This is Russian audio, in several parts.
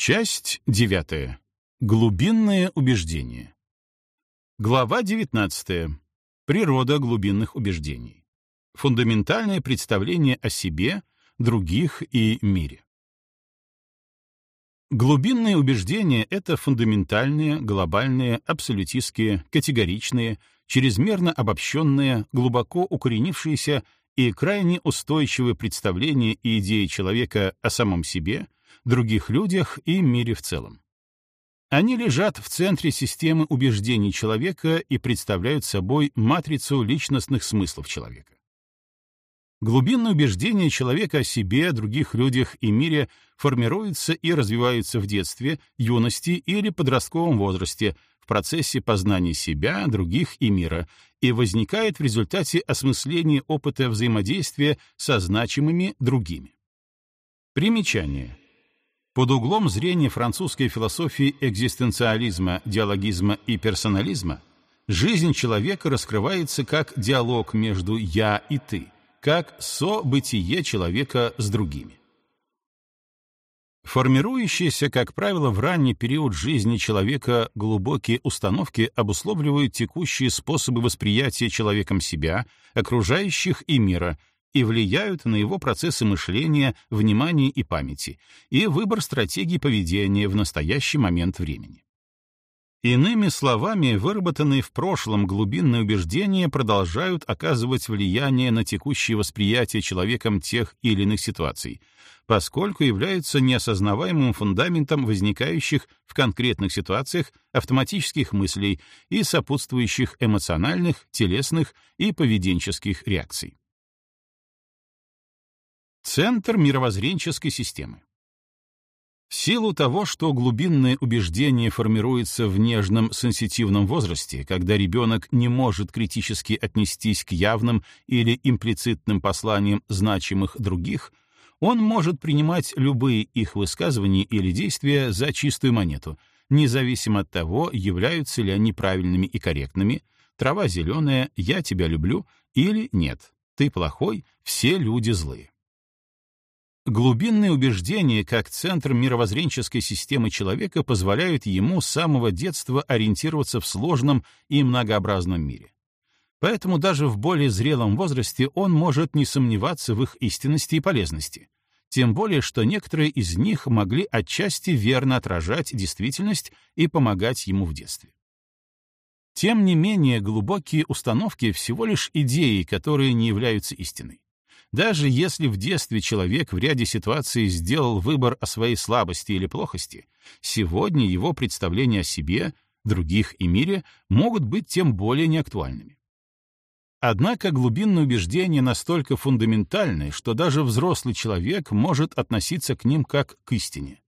Часть девятая. Глубинное убеждение. Глава 19. Природа глубинных убеждений. Фундаментальное представление о себе, других и мире. Глубинные убеждения — это фундаментальные, глобальные, абсолютистские, категоричные, чрезмерно обобщенные, глубоко укоренившиеся и крайне устойчивые представления и идеи человека о самом себе, других людях и мире в целом. Они лежат в центре системы убеждений человека и представляют собой матрицу личностных смыслов человека. Глубинные убеждения человека о себе, других людях и мире формируются и развиваются в детстве, юности или подростковом возрасте в процессе познания себя, других и мира и возникают в результате осмысления опыта взаимодействия со значимыми другими. Примечание. Под углом зрения французской философии экзистенциализма, диалогизма и персонализма жизнь человека раскрывается как диалог между «я» и «ты», как со-бытие человека с другими. Формирующиеся, как правило, в ранний период жизни человека глубокие установки обусловливают текущие способы восприятия человеком себя, окружающих и мира, и влияют на его процессы мышления, внимания и памяти, и выбор стратегии поведения в настоящий момент времени. Иными словами, выработанные в прошлом глубинные убеждения продолжают оказывать влияние на текущее восприятие человеком тех или иных ситуаций, поскольку являются неосознаваемым фундаментом возникающих в конкретных ситуациях автоматических мыслей и сопутствующих эмоциональных, телесных и поведенческих реакций. Центр мировоззренческой системы. В силу того, что глубинное убеждение формируется в нежном сенситивном возрасте, когда ребенок не может критически отнестись к явным или имплицитным посланиям значимых других, он может принимать любые их высказывания или действия за чистую монету, независимо от того, являются ли они правильными и корректными, трава зеленая, я тебя люблю или нет, ты плохой, все люди злые. Глубинные убеждения как центр мировоззренческой системы человека позволяют ему с самого детства ориентироваться в сложном и многообразном мире. Поэтому даже в более зрелом возрасте он может не сомневаться в их истинности и полезности. Тем более, что некоторые из них могли отчасти верно отражать действительность и помогать ему в детстве. Тем не менее, глубокие установки — всего лишь идеи, которые не являются истиной. Даже если в детстве человек в ряде ситуаций сделал выбор о своей слабости или плохости, сегодня его представления о себе, других и мире могут быть тем более неактуальными. Однако глубинные убеждения настолько фундаментальны, что даже взрослый человек может относиться к ним как к истине.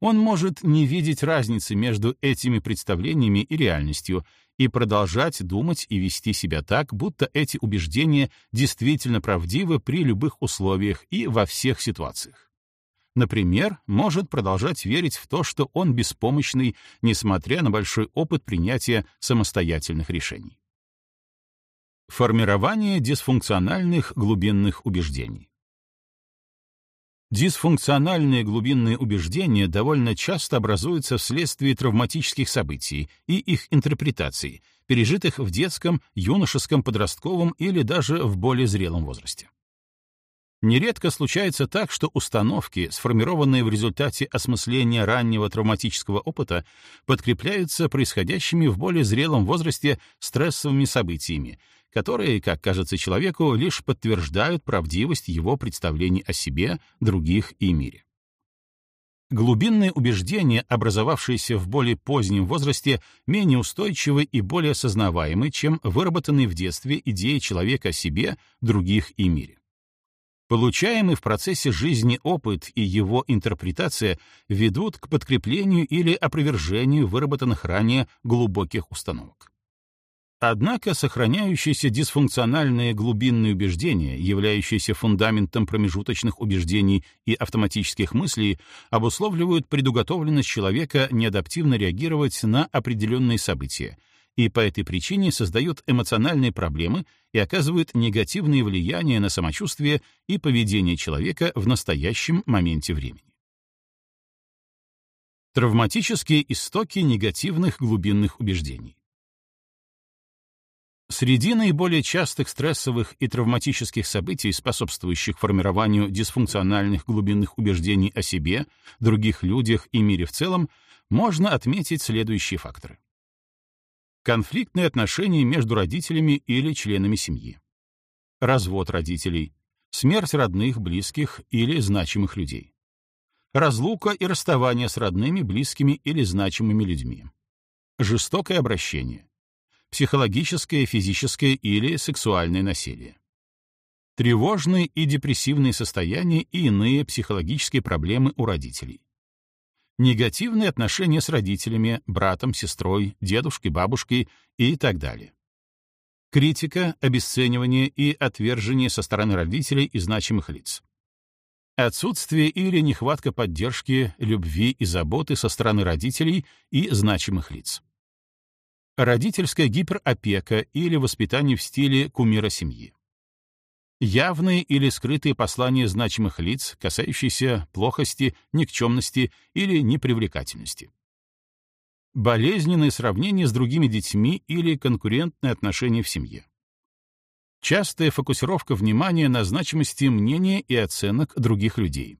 Он может не видеть разницы между этими представлениями и реальностью и продолжать думать и вести себя так, будто эти убеждения действительно правдивы при любых условиях и во всех ситуациях. Например, может продолжать верить в то, что он беспомощный, несмотря на большой опыт принятия самостоятельных решений. Формирование дисфункциональных глубинных убеждений. Дисфункциональные глубинные убеждения довольно часто образуются вследствие травматических событий и их интерпретаций, пережитых в детском, юношеском, подростковом или даже в более зрелом возрасте. Нередко случается так, что установки, сформированные в результате осмысления раннего травматического опыта, подкрепляются происходящими в более зрелом возрасте стрессовыми событиями, которые, как кажется человеку, лишь подтверждают правдивость его представлений о себе, других и мире. Глубинные убеждения, образовавшиеся в более позднем возрасте, менее устойчивы и более осознаваемы, чем выработанные в детстве идеи человека о себе, других и мире. Получаемый в процессе жизни опыт и его интерпретация ведут к подкреплению или опровержению выработанных ранее глубоких установок. Однако сохраняющиеся дисфункциональные глубинные убеждения, являющиеся фундаментом промежуточных убеждений и автоматических мыслей, обусловливают предуготовленность человека неадаптивно реагировать на определенные события, и по этой причине создают эмоциональные проблемы и оказывают негативное влияние на самочувствие и поведение человека в настоящем моменте времени. Травматические истоки негативных глубинных убеждений. Среди наиболее частых стрессовых и травматических событий, способствующих формированию дисфункциональных глубинных убеждений о себе, других людях и мире в целом, можно отметить следующие факторы. Конфликтные отношения между родителями или членами семьи. Развод родителей. Смерть родных, близких или значимых людей. Разлука и расставание с родными, близкими или значимыми людьми. Жестокое обращение психологическое, физическое или сексуальное насилие. Тревожные и депрессивные состояния и иные психологические проблемы у родителей. Негативные отношения с родителями, братом, сестрой, дедушкой, бабушкой и так далее. Критика, обесценивание и отвержение со стороны родителей и значимых лиц. Отсутствие или нехватка поддержки, любви и заботы со стороны родителей и значимых лиц родительская гиперопека или воспитание в стиле кумира семьи. Явные или скрытые послания значимых лиц, касающиеся плохости, никчемности или непривлекательности. Болезненные сравнения с другими детьми или конкурентные отношения в семье. Частая фокусировка внимания на значимости мнения и оценок других людей.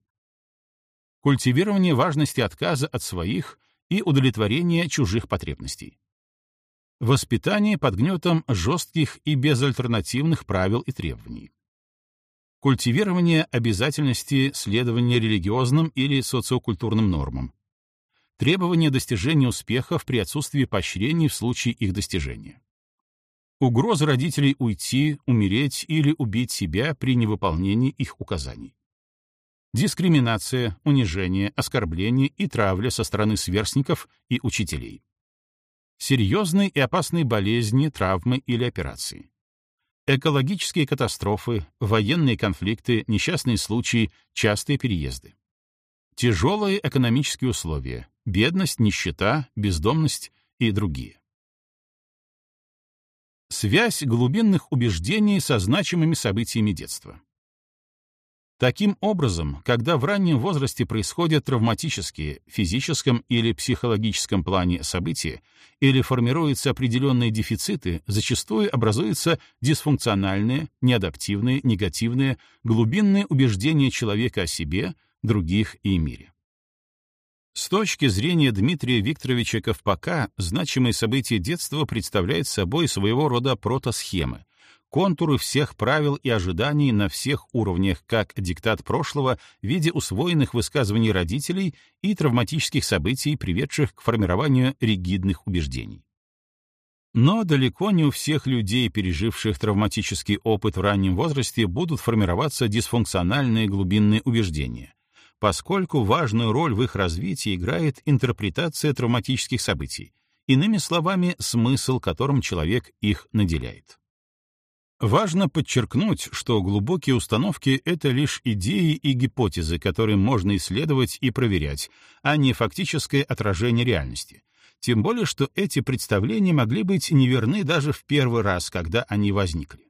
Культивирование важности отказа от своих и удовлетворения чужих потребностей. Воспитание под гнетом жестких и безальтернативных правил и требований. Культивирование обязательности следования религиозным или социокультурным нормам. Требование достижения успехов при отсутствии поощрений в случае их достижения. Угроза родителей уйти, умереть или убить себя при невыполнении их указаний. Дискриминация, унижение, оскорбление и травля со стороны сверстников и учителей серьезные и опасные болезни, травмы или операции. Экологические катастрофы, военные конфликты, несчастные случаи, частые переезды. Тяжелые экономические условия, бедность, нищета, бездомность и другие. Связь глубинных убеждений со значимыми событиями детства. Таким образом, когда в раннем возрасте происходят травматические, физическом или психологическом плане события, или формируются определенные дефициты, зачастую образуются дисфункциональные, неадаптивные, негативные, глубинные убеждения человека о себе, других и мире. С точки зрения Дмитрия Викторовича Ковпака, значимые события детства представляют собой своего рода протосхемы, контуры всех правил и ожиданий на всех уровнях, как диктат прошлого в виде усвоенных высказываний родителей и травматических событий, приведших к формированию ригидных убеждений. Но далеко не у всех людей, переживших травматический опыт в раннем возрасте, будут формироваться дисфункциональные глубинные убеждения, поскольку важную роль в их развитии играет интерпретация травматических событий, иными словами, смысл, которым человек их наделяет. Важно подчеркнуть, что глубокие установки — это лишь идеи и гипотезы, которые можно исследовать и проверять, а не фактическое отражение реальности. Тем более, что эти представления могли быть неверны даже в первый раз, когда они возникли.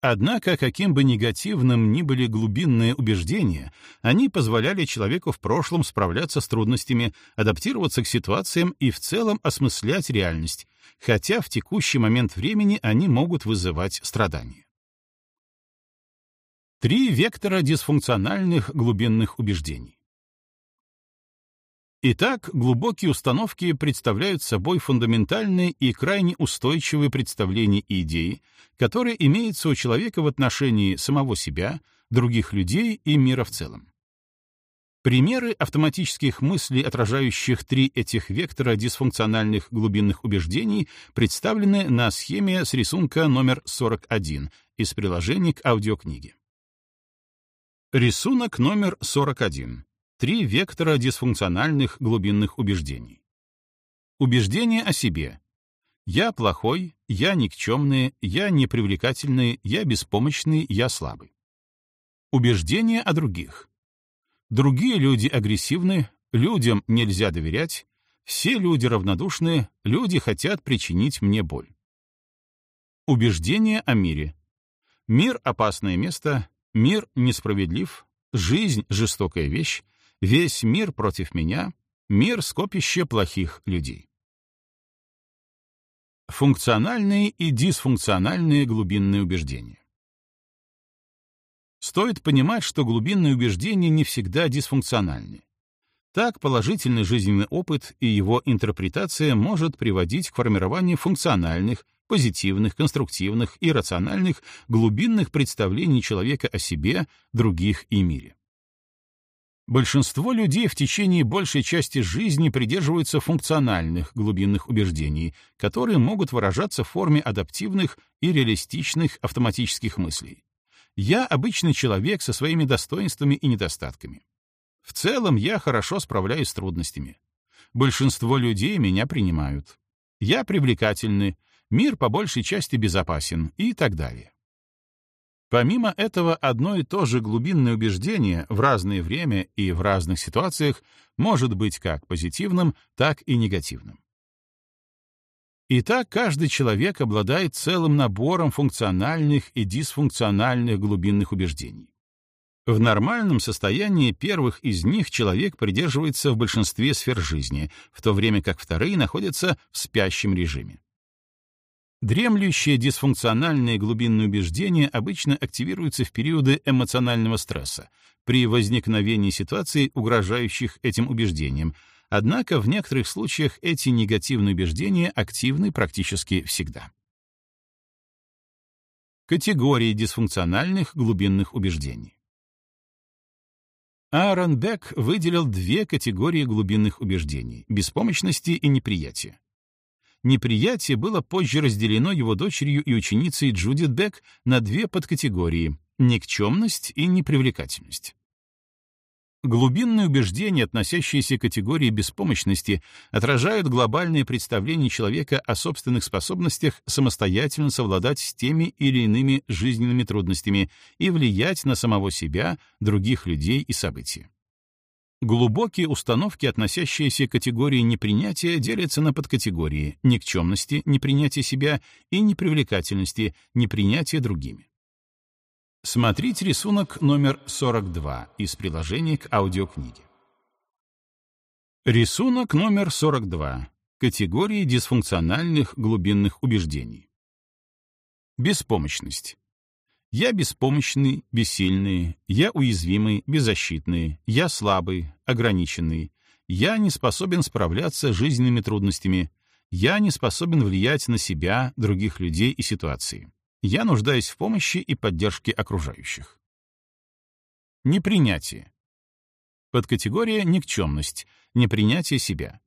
Однако, каким бы негативным ни были глубинные убеждения, они позволяли человеку в прошлом справляться с трудностями, адаптироваться к ситуациям и в целом осмыслять реальность, хотя в текущий момент времени они могут вызывать страдания. Три вектора дисфункциональных глубинных убеждений. Итак, глубокие установки представляют собой фундаментальные и крайне устойчивые представления и идеи, которые имеются у человека в отношении самого себя, других людей и мира в целом. Примеры автоматических мыслей, отражающих три этих вектора дисфункциональных глубинных убеждений, представлены на схеме с рисунка номер 41 из приложения к аудиокниге. Рисунок номер 41. Три вектора дисфункциональных глубинных убеждений. Убеждение о себе. Я плохой, я никчемный, я непривлекательный, я беспомощный, я слабый. Убеждение о других. Другие люди агрессивны, людям нельзя доверять, все люди равнодушны, люди хотят причинить мне боль. Убеждение о мире. Мир — опасное место, мир несправедлив, жизнь — жестокая вещь, Весь мир против меня, Мир — скопище плохих людей. Функциональные и дисфункциональные глубинные убеждения. Стоит понимать, что глубинные убеждения не всегда дисфункциональны. Так, положительный жизненный опыт и его интерпретация может приводить к формированию функциональных, позитивных, конструктивных и рациональных глубинных представлений человека о себе, других и мире. Большинство людей в течение большей части жизни придерживаются функциональных глубинных убеждений, которые могут выражаться в форме адаптивных и реалистичных автоматических мыслей. Я обычный человек со своими достоинствами и недостатками. В целом я хорошо справляюсь с трудностями. Большинство людей меня принимают. Я привлекательный, мир по большей части безопасен и так далее. Помимо этого, одно и то же глубинное убеждение в разное время и в разных ситуациях может быть как позитивным, так и негативным. Итак, каждый человек обладает целым набором функциональных и дисфункциональных глубинных убеждений. В нормальном состоянии первых из них человек придерживается в большинстве сфер жизни, в то время как вторые находятся в спящем режиме. Дремлющие дисфункциональные глубинные убеждения обычно активируются в периоды эмоционального стресса, при возникновении ситуаций, угрожающих этим убеждениям, однако в некоторых случаях эти негативные убеждения активны практически всегда. Категории дисфункциональных глубинных убеждений. Аарон Бек выделил две категории глубинных убеждений — беспомощности и неприятия. Неприятие было позже разделено его дочерью и ученицей Джудит Бек на две подкатегории — никчемность и непривлекательность. Глубинные убеждения, относящиеся к категории беспомощности, отражают глобальное представление человека о собственных способностях самостоятельно совладать с теми или иными жизненными трудностями и влиять на самого себя, других людей и события. Глубокие установки, относящиеся к категории непринятия, делятся на подкатегории никчемности, непринятия себя и непривлекательности, непринятия другими. Смотрите рисунок номер 42 из приложения к аудиокниге. Рисунок номер 42. Категории дисфункциональных глубинных убеждений. Беспомощность. Я беспомощный, бессильный, я уязвимый, беззащитный, я слабый, ограниченный, я не способен справляться с жизненными трудностями, я не способен влиять на себя, других людей и ситуации. Я нуждаюсь в помощи и поддержке окружающих. Непринятие. Подкатегория никчемность, непринятие себя.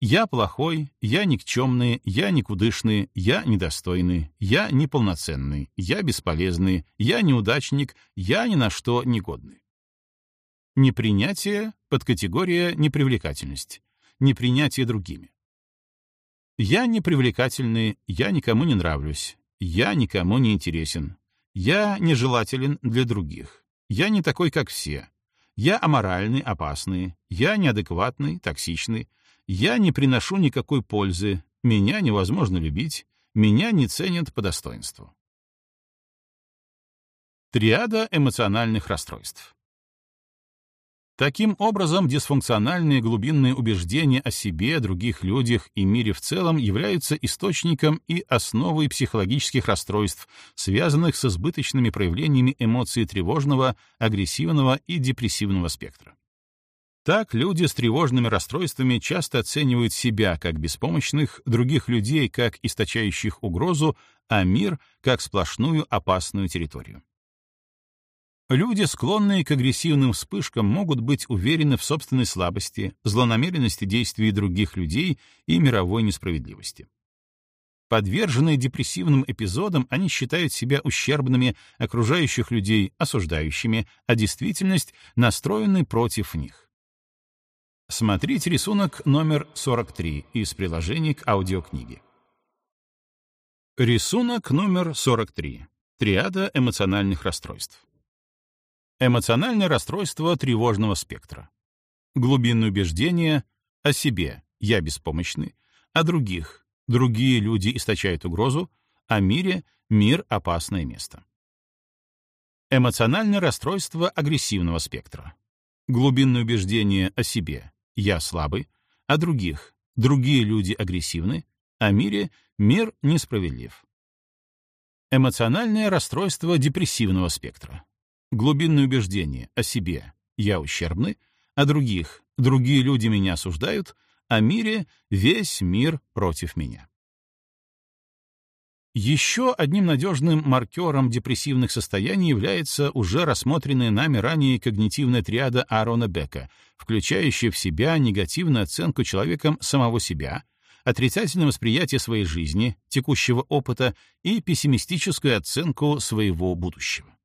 Я плохой, я никчемный, я никудышный, я недостойный, я неполноценный, я бесполезный, я неудачник, я ни на что негодный. Непринятие — подкатегория непривлекательность, непринятие другими. Я непривлекательный, я никому не нравлюсь, я никому не интересен, я нежелателен для других, я не такой, как все, я аморальный, опасный, я неадекватный, токсичный, я не приношу никакой пользы, меня невозможно любить, меня не ценят по достоинству. Триада эмоциональных расстройств. Таким образом, дисфункциональные глубинные убеждения о себе, других людях и мире в целом являются источником и основой психологических расстройств, связанных с избыточными проявлениями эмоций тревожного, агрессивного и депрессивного спектра. Так люди с тревожными расстройствами часто оценивают себя как беспомощных, других людей как источающих угрозу, а мир как сплошную опасную территорию. Люди, склонные к агрессивным вспышкам, могут быть уверены в собственной слабости, злонамеренности действий других людей и мировой несправедливости. Подверженные депрессивным эпизодам, они считают себя ущербными, окружающих людей осуждающими, а действительность настроены против них. Смотрите рисунок номер 43 из приложения к аудиокниге. Рисунок номер 43. Триада эмоциональных расстройств. Эмоциональное расстройство тревожного спектра. Глубинное убеждение о себе «я беспомощный», о других «другие люди источают угрозу», о мире «мир — опасное место». Эмоциональное расстройство агрессивного спектра. Глубинное убеждение о себе «я слабый», о других «другие люди агрессивны», о мире «мир несправедлив». Эмоциональное расстройство депрессивного спектра. Глубинные убеждения о себе «я ущербный», о других «другие люди меня осуждают», о мире «весь мир против меня». Еще одним надежным маркером депрессивных состояний является уже рассмотренная нами ранее когнитивная триада Аарона Бека, включающая в себя негативную оценку человеком самого себя, отрицательное восприятие своей жизни, текущего опыта и пессимистическую оценку своего будущего.